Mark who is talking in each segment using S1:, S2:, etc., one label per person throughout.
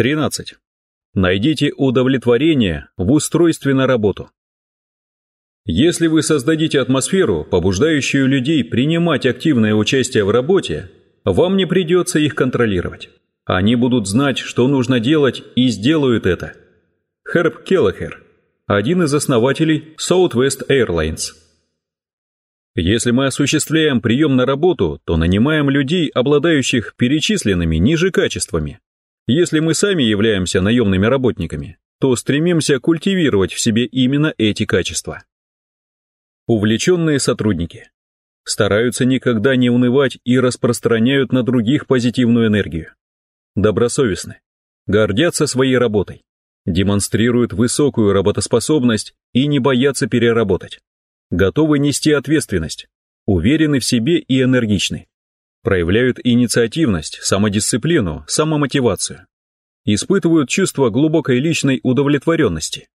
S1: 13. Найдите удовлетворение в устройстве на работу. Если вы создадите атмосферу, побуждающую людей принимать активное участие в работе, вам не придется их контролировать. Они будут знать, что нужно делать, и сделают это. Херб Келлахер, один из основателей Southwest Airlines. Если мы осуществляем прием на работу, то нанимаем людей, обладающих перечисленными ниже качествами. Если мы сами являемся наемными работниками, то стремимся культивировать в себе именно эти качества. Увлеченные сотрудники стараются никогда не унывать и распространяют на других позитивную энергию. Добросовестны, гордятся своей работой, демонстрируют высокую работоспособность и не боятся переработать готовы нести ответственность, уверены в себе и энергичны, проявляют инициативность, самодисциплину, самомотивацию, испытывают чувство глубокой личной удовлетворенности,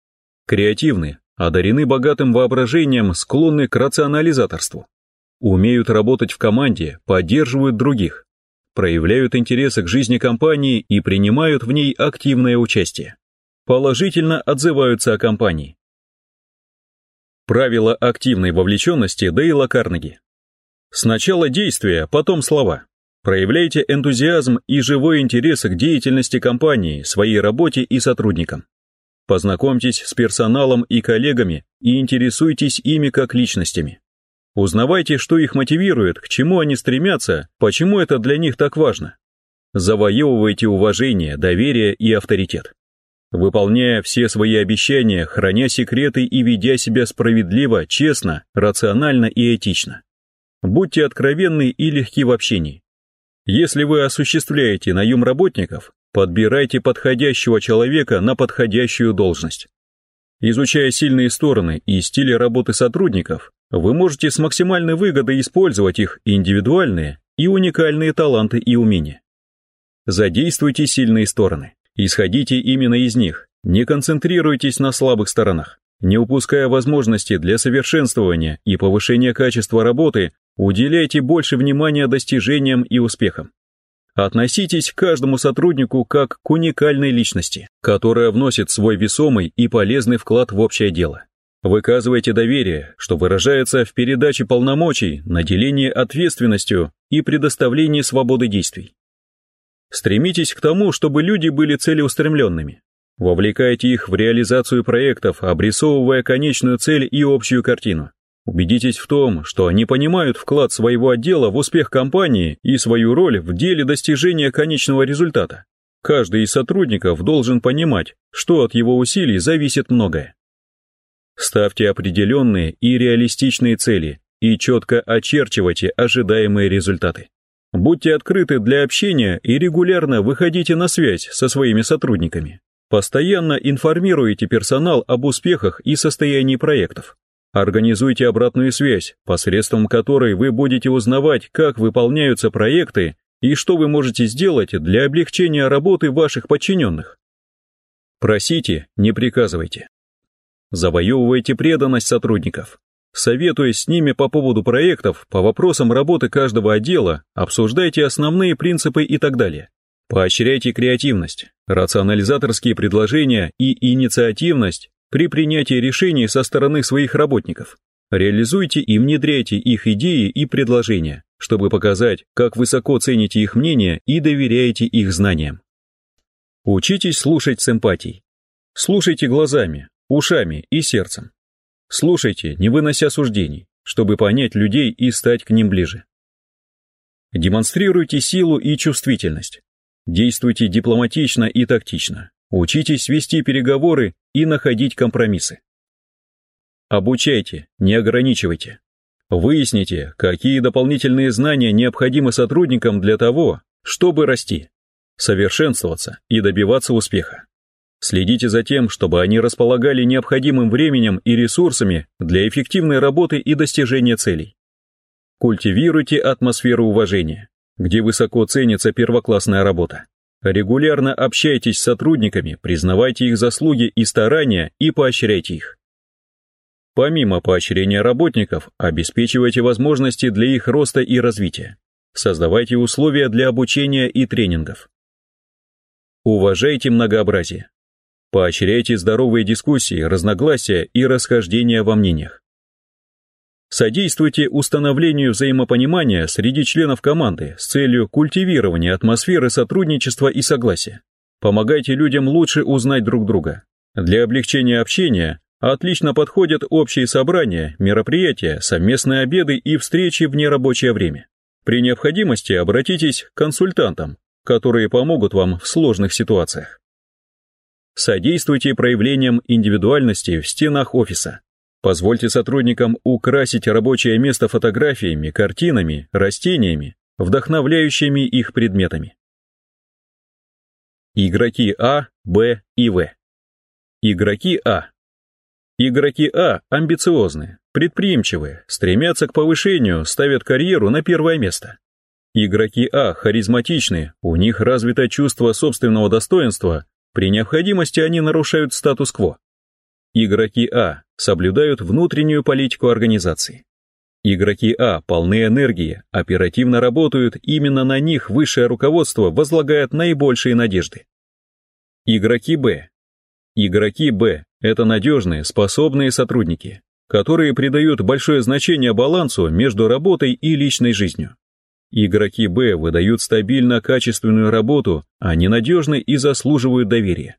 S1: креативны, одарены богатым воображением, склонны к рационализаторству, умеют работать в команде, поддерживают других, проявляют интересы к жизни компании и принимают в ней активное участие, положительно отзываются о компании, Правило активной вовлеченности Дейла Карнеги. Сначала действия, потом слова. Проявляйте энтузиазм и живой интерес к деятельности компании, своей работе и сотрудникам. Познакомьтесь с персоналом и коллегами и интересуйтесь ими как личностями. Узнавайте, что их мотивирует, к чему они стремятся, почему это для них так важно. Завоевывайте уважение, доверие и авторитет. Выполняя все свои обещания, храня секреты и ведя себя справедливо, честно, рационально и этично. Будьте откровенны и легки в общении. Если вы осуществляете наем работников, подбирайте подходящего человека на подходящую должность. Изучая сильные стороны и стили работы сотрудников, вы можете с максимальной выгодой использовать их индивидуальные и уникальные таланты и умения. Задействуйте сильные стороны. Исходите именно из них, не концентрируйтесь на слабых сторонах. Не упуская возможности для совершенствования и повышения качества работы, уделяйте больше внимания достижениям и успехам. Относитесь к каждому сотруднику как к уникальной личности, которая вносит свой весомый и полезный вклад в общее дело. Выказывайте доверие, что выражается в передаче полномочий, наделении ответственностью и предоставлении свободы действий. Стремитесь к тому, чтобы люди были целеустремленными. Вовлекайте их в реализацию проектов, обрисовывая конечную цель и общую картину. Убедитесь в том, что они понимают вклад своего отдела в успех компании и свою роль в деле достижения конечного результата. Каждый из сотрудников должен понимать, что от его усилий зависит многое. Ставьте определенные и реалистичные цели и четко очерчивайте ожидаемые результаты. Будьте открыты для общения и регулярно выходите на связь со своими сотрудниками. Постоянно информируйте персонал об успехах и состоянии проектов. Организуйте обратную связь, посредством которой вы будете узнавать, как выполняются проекты и что вы можете сделать для облегчения работы ваших подчиненных. Просите, не приказывайте. Завоевывайте преданность сотрудников. Советуясь с ними по поводу проектов, по вопросам работы каждого отдела, обсуждайте основные принципы и так далее. Поощряйте креативность, рационализаторские предложения и инициативность при принятии решений со стороны своих работников. Реализуйте и внедряйте их идеи и предложения, чтобы показать, как высоко цените их мнение и доверяете их знаниям. Учитесь слушать с эмпатией. Слушайте глазами, ушами и сердцем. Слушайте, не вынося суждений, чтобы понять людей и стать к ним ближе. Демонстрируйте силу и чувствительность. Действуйте дипломатично и тактично. Учитесь вести переговоры и находить компромиссы. Обучайте, не ограничивайте. Выясните, какие дополнительные знания необходимы сотрудникам для того, чтобы расти, совершенствоваться и добиваться успеха. Следите за тем, чтобы они располагали необходимым временем и ресурсами для эффективной работы и достижения целей. Культивируйте атмосферу уважения, где высоко ценится первоклассная работа. Регулярно общайтесь с сотрудниками, признавайте их заслуги и старания и поощряйте их. Помимо поощрения работников, обеспечивайте возможности для их роста и развития. Создавайте условия для обучения и тренингов. Уважайте многообразие. Поощряйте здоровые дискуссии, разногласия и расхождения во мнениях. Содействуйте установлению взаимопонимания среди членов команды с целью культивирования атмосферы сотрудничества и согласия. Помогайте людям лучше узнать друг друга. Для облегчения общения отлично подходят общие собрания, мероприятия, совместные обеды и встречи в нерабочее время. При необходимости обратитесь к консультантам, которые помогут вам в сложных ситуациях. Содействуйте проявлениям индивидуальности в стенах офиса. Позвольте сотрудникам украсить рабочее место фотографиями, картинами, растениями, вдохновляющими их предметами. Игроки А, Б и В. Игроки А. Игроки А амбициозны, предприимчивые, стремятся к повышению, ставят карьеру на первое место. Игроки А харизматичны, у них развито чувство собственного достоинства, при необходимости они нарушают статус-кво. Игроки А соблюдают внутреннюю политику организации. Игроки А полны энергии, оперативно работают, именно на них высшее руководство возлагает наибольшие надежды. Игроки Б. Игроки Б – это надежные, способные сотрудники, которые придают большое значение балансу между работой и личной жизнью. Игроки Б выдают стабильно качественную работу, они надежны и заслуживают доверия.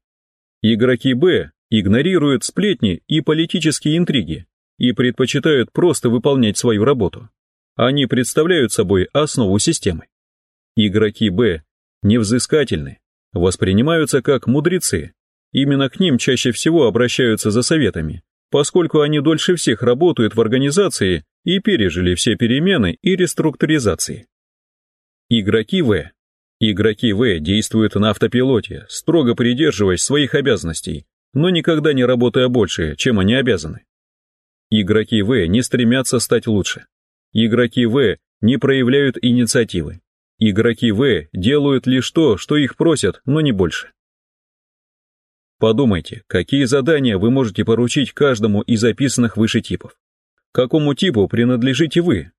S1: Игроки Б игнорируют сплетни и политические интриги и предпочитают просто выполнять свою работу. Они представляют собой основу системы. Игроки Б невзыскательны, воспринимаются как мудрецы. Именно к ним чаще всего обращаются за советами, поскольку они дольше всех работают в организации и пережили все перемены и реструктуризации. Игроки В. Игроки В действуют на автопилоте, строго придерживаясь своих обязанностей, но никогда не работая больше, чем они обязаны. Игроки В не стремятся стать лучше. Игроки В не проявляют инициативы. Игроки В делают лишь то, что их просят, но не больше. Подумайте, какие задания вы можете поручить каждому из описанных выше типов. Какому типу принадлежите вы?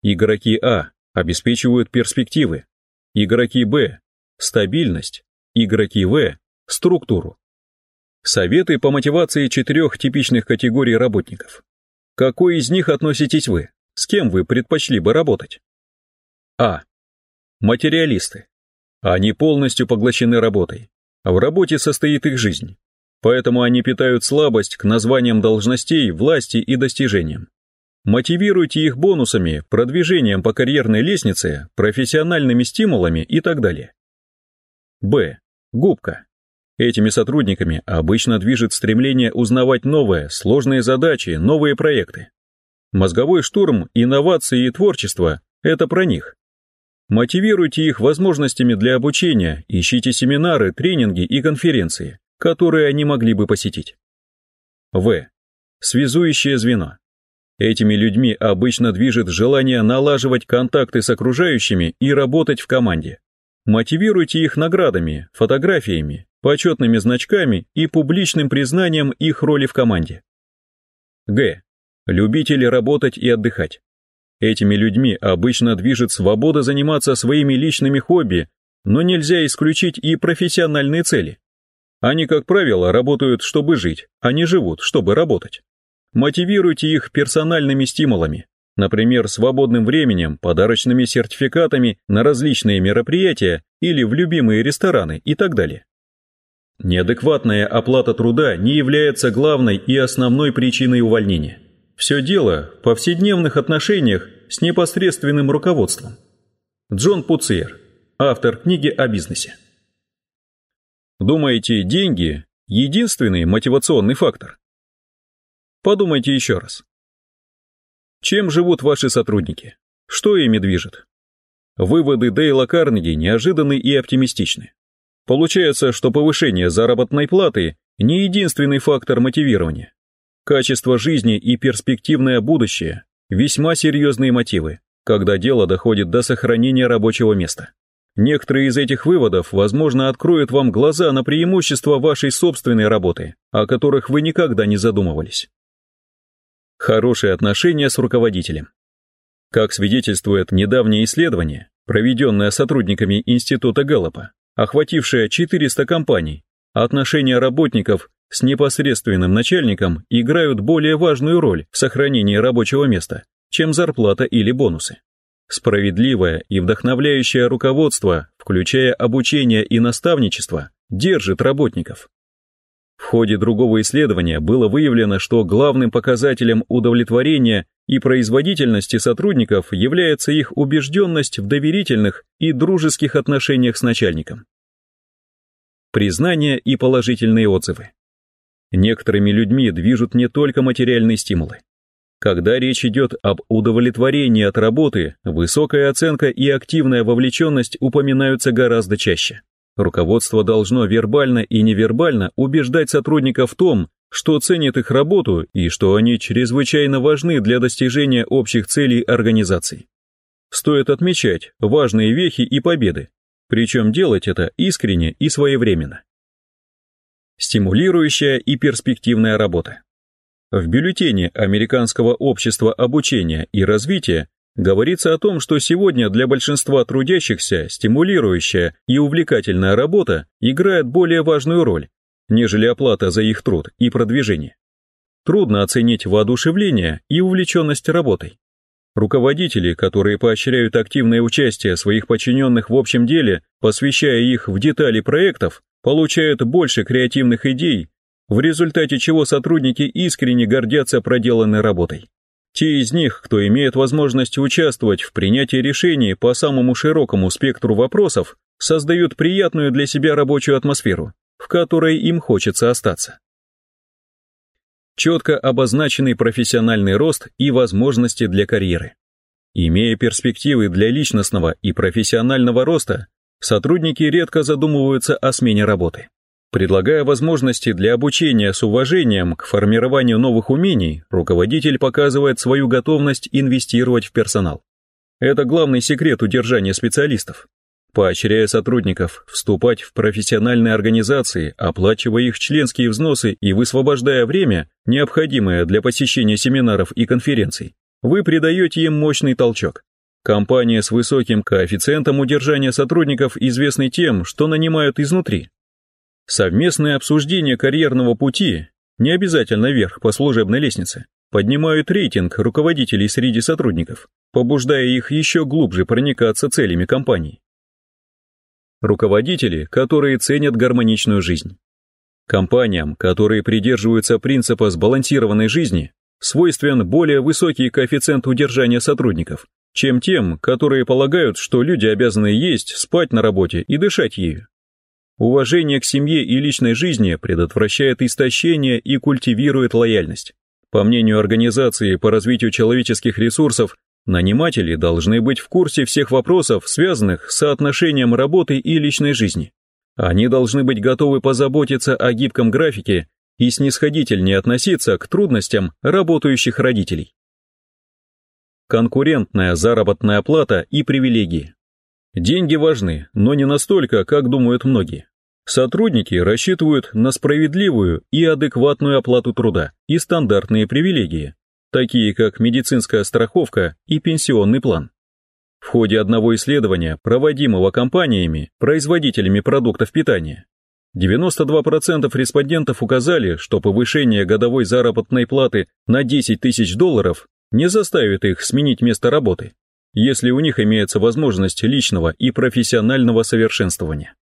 S1: Игроки А обеспечивают перспективы, игроки Б – стабильность, игроки В – структуру. Советы по мотивации четырех типичных категорий работников. Какой из них относитесь вы? С кем вы предпочли бы работать? А. Материалисты. Они полностью поглощены работой, а в работе состоит их жизнь. Поэтому они питают слабость к названиям должностей, власти и достижениям. Мотивируйте их бонусами, продвижением по карьерной лестнице, профессиональными стимулами и так далее. Б. Губка. Этими сотрудниками обычно движет стремление узнавать новое, сложные задачи, новые проекты. Мозговой штурм, инновации и творчество – это про них. Мотивируйте их возможностями для обучения, ищите семинары, тренинги и конференции, которые они могли бы посетить. В. Связующее звено. Этими людьми обычно движет желание налаживать контакты с окружающими и работать в команде. Мотивируйте их наградами, фотографиями, почетными значками и публичным признанием их роли в команде. Г. Любители работать и отдыхать. Этими людьми обычно движет свобода заниматься своими личными хобби, но нельзя исключить и профессиональные цели. Они, как правило, работают, чтобы жить, а не живут, чтобы работать. Мотивируйте их персональными стимулами, например, свободным временем, подарочными сертификатами на различные мероприятия или в любимые рестораны и так далее. Неадекватная оплата труда не является главной и основной причиной увольнения. Все дело в повседневных отношениях с непосредственным руководством. Джон Пуциер, автор книги о бизнесе. Думаете, деньги – единственный мотивационный фактор? Подумайте еще раз. Чем живут ваши сотрудники? Что ими движет? Выводы Дейла Карнеги неожиданны и оптимистичны. Получается, что повышение заработной платы не единственный фактор мотивирования. Качество жизни и перспективное будущее – весьма серьезные мотивы, когда дело доходит до сохранения рабочего места. Некоторые из этих выводов, возможно, откроют вам глаза на преимущества вашей собственной работы, о которых вы никогда не задумывались. Хорошие отношения с руководителем. Как свидетельствует недавнее исследование, проведенное сотрудниками Института Гэллопа, охватившая 400 компаний, отношения работников с непосредственным начальником играют более важную роль в сохранении рабочего места, чем зарплата или бонусы. Справедливое и вдохновляющее руководство, включая обучение и наставничество, держит работников. В ходе другого исследования было выявлено, что главным показателем удовлетворения и производительности сотрудников является их убежденность в доверительных и дружеских отношениях с начальником. Признание и положительные отзывы. Некоторыми людьми движут не только материальные стимулы. Когда речь идет об удовлетворении от работы, высокая оценка и активная вовлеченность упоминаются гораздо чаще. Руководство должно вербально и невербально убеждать сотрудников в том, что ценит их работу и что они чрезвычайно важны для достижения общих целей организации. Стоит отмечать важные вехи и победы, причем делать это искренне и своевременно. Стимулирующая и перспективная работа. В бюллетене Американского общества обучения и развития Говорится о том, что сегодня для большинства трудящихся стимулирующая и увлекательная работа играет более важную роль, нежели оплата за их труд и продвижение. Трудно оценить воодушевление и увлеченность работой. Руководители, которые поощряют активное участие своих подчиненных в общем деле, посвящая их в детали проектов, получают больше креативных идей, в результате чего сотрудники искренне гордятся проделанной работой. Те из них, кто имеет возможность участвовать в принятии решений по самому широкому спектру вопросов, создают приятную для себя рабочую атмосферу, в которой им хочется остаться. Четко обозначенный профессиональный рост и возможности для карьеры. Имея перспективы для личностного и профессионального роста, сотрудники редко задумываются о смене работы. Предлагая возможности для обучения с уважением к формированию новых умений, руководитель показывает свою готовность инвестировать в персонал. Это главный секрет удержания специалистов. Поощряя сотрудников вступать в профессиональные организации, оплачивая их членские взносы и высвобождая время, необходимое для посещения семинаров и конференций, вы придаете им мощный толчок. Компания с высоким коэффициентом удержания сотрудников известны тем, что нанимают изнутри, Совместное обсуждение карьерного пути, не обязательно вверх по служебной лестнице, поднимают рейтинг руководителей среди сотрудников, побуждая их еще глубже проникаться целями компании. Руководители, которые ценят гармоничную жизнь. Компаниям, которые придерживаются принципа сбалансированной жизни, свойствен более высокий коэффициент удержания сотрудников, чем тем, которые полагают, что люди обязаны есть, спать на работе и дышать ею. Уважение к семье и личной жизни предотвращает истощение и культивирует лояльность. По мнению Организации по развитию человеческих ресурсов, наниматели должны быть в курсе всех вопросов, связанных с соотношением работы и личной жизни. Они должны быть готовы позаботиться о гибком графике и снисходительнее относиться к трудностям работающих родителей. Конкурентная заработная плата и привилегии. Деньги важны, но не настолько, как думают многие. Сотрудники рассчитывают на справедливую и адекватную оплату труда и стандартные привилегии, такие как медицинская страховка и пенсионный план. В ходе одного исследования, проводимого компаниями, производителями продуктов питания, 92% респондентов указали, что повышение годовой заработной платы на 10 тысяч долларов не заставит их сменить место работы, если у них имеется возможность личного и профессионального совершенствования.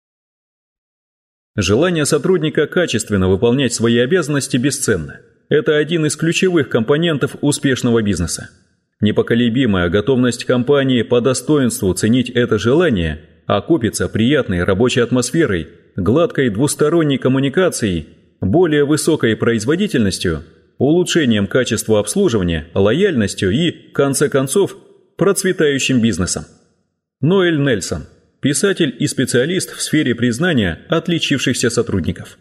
S1: Желание сотрудника качественно выполнять свои обязанности бесценно. Это один из ключевых компонентов успешного бизнеса. Непоколебимая готовность компании по достоинству ценить это желание окупится приятной рабочей атмосферой, гладкой двусторонней коммуникацией, более высокой производительностью, улучшением качества обслуживания, лояльностью и, в конце концов, процветающим бизнесом. Ноэль Нельсон – писатель и специалист в сфере признания отличившихся сотрудников.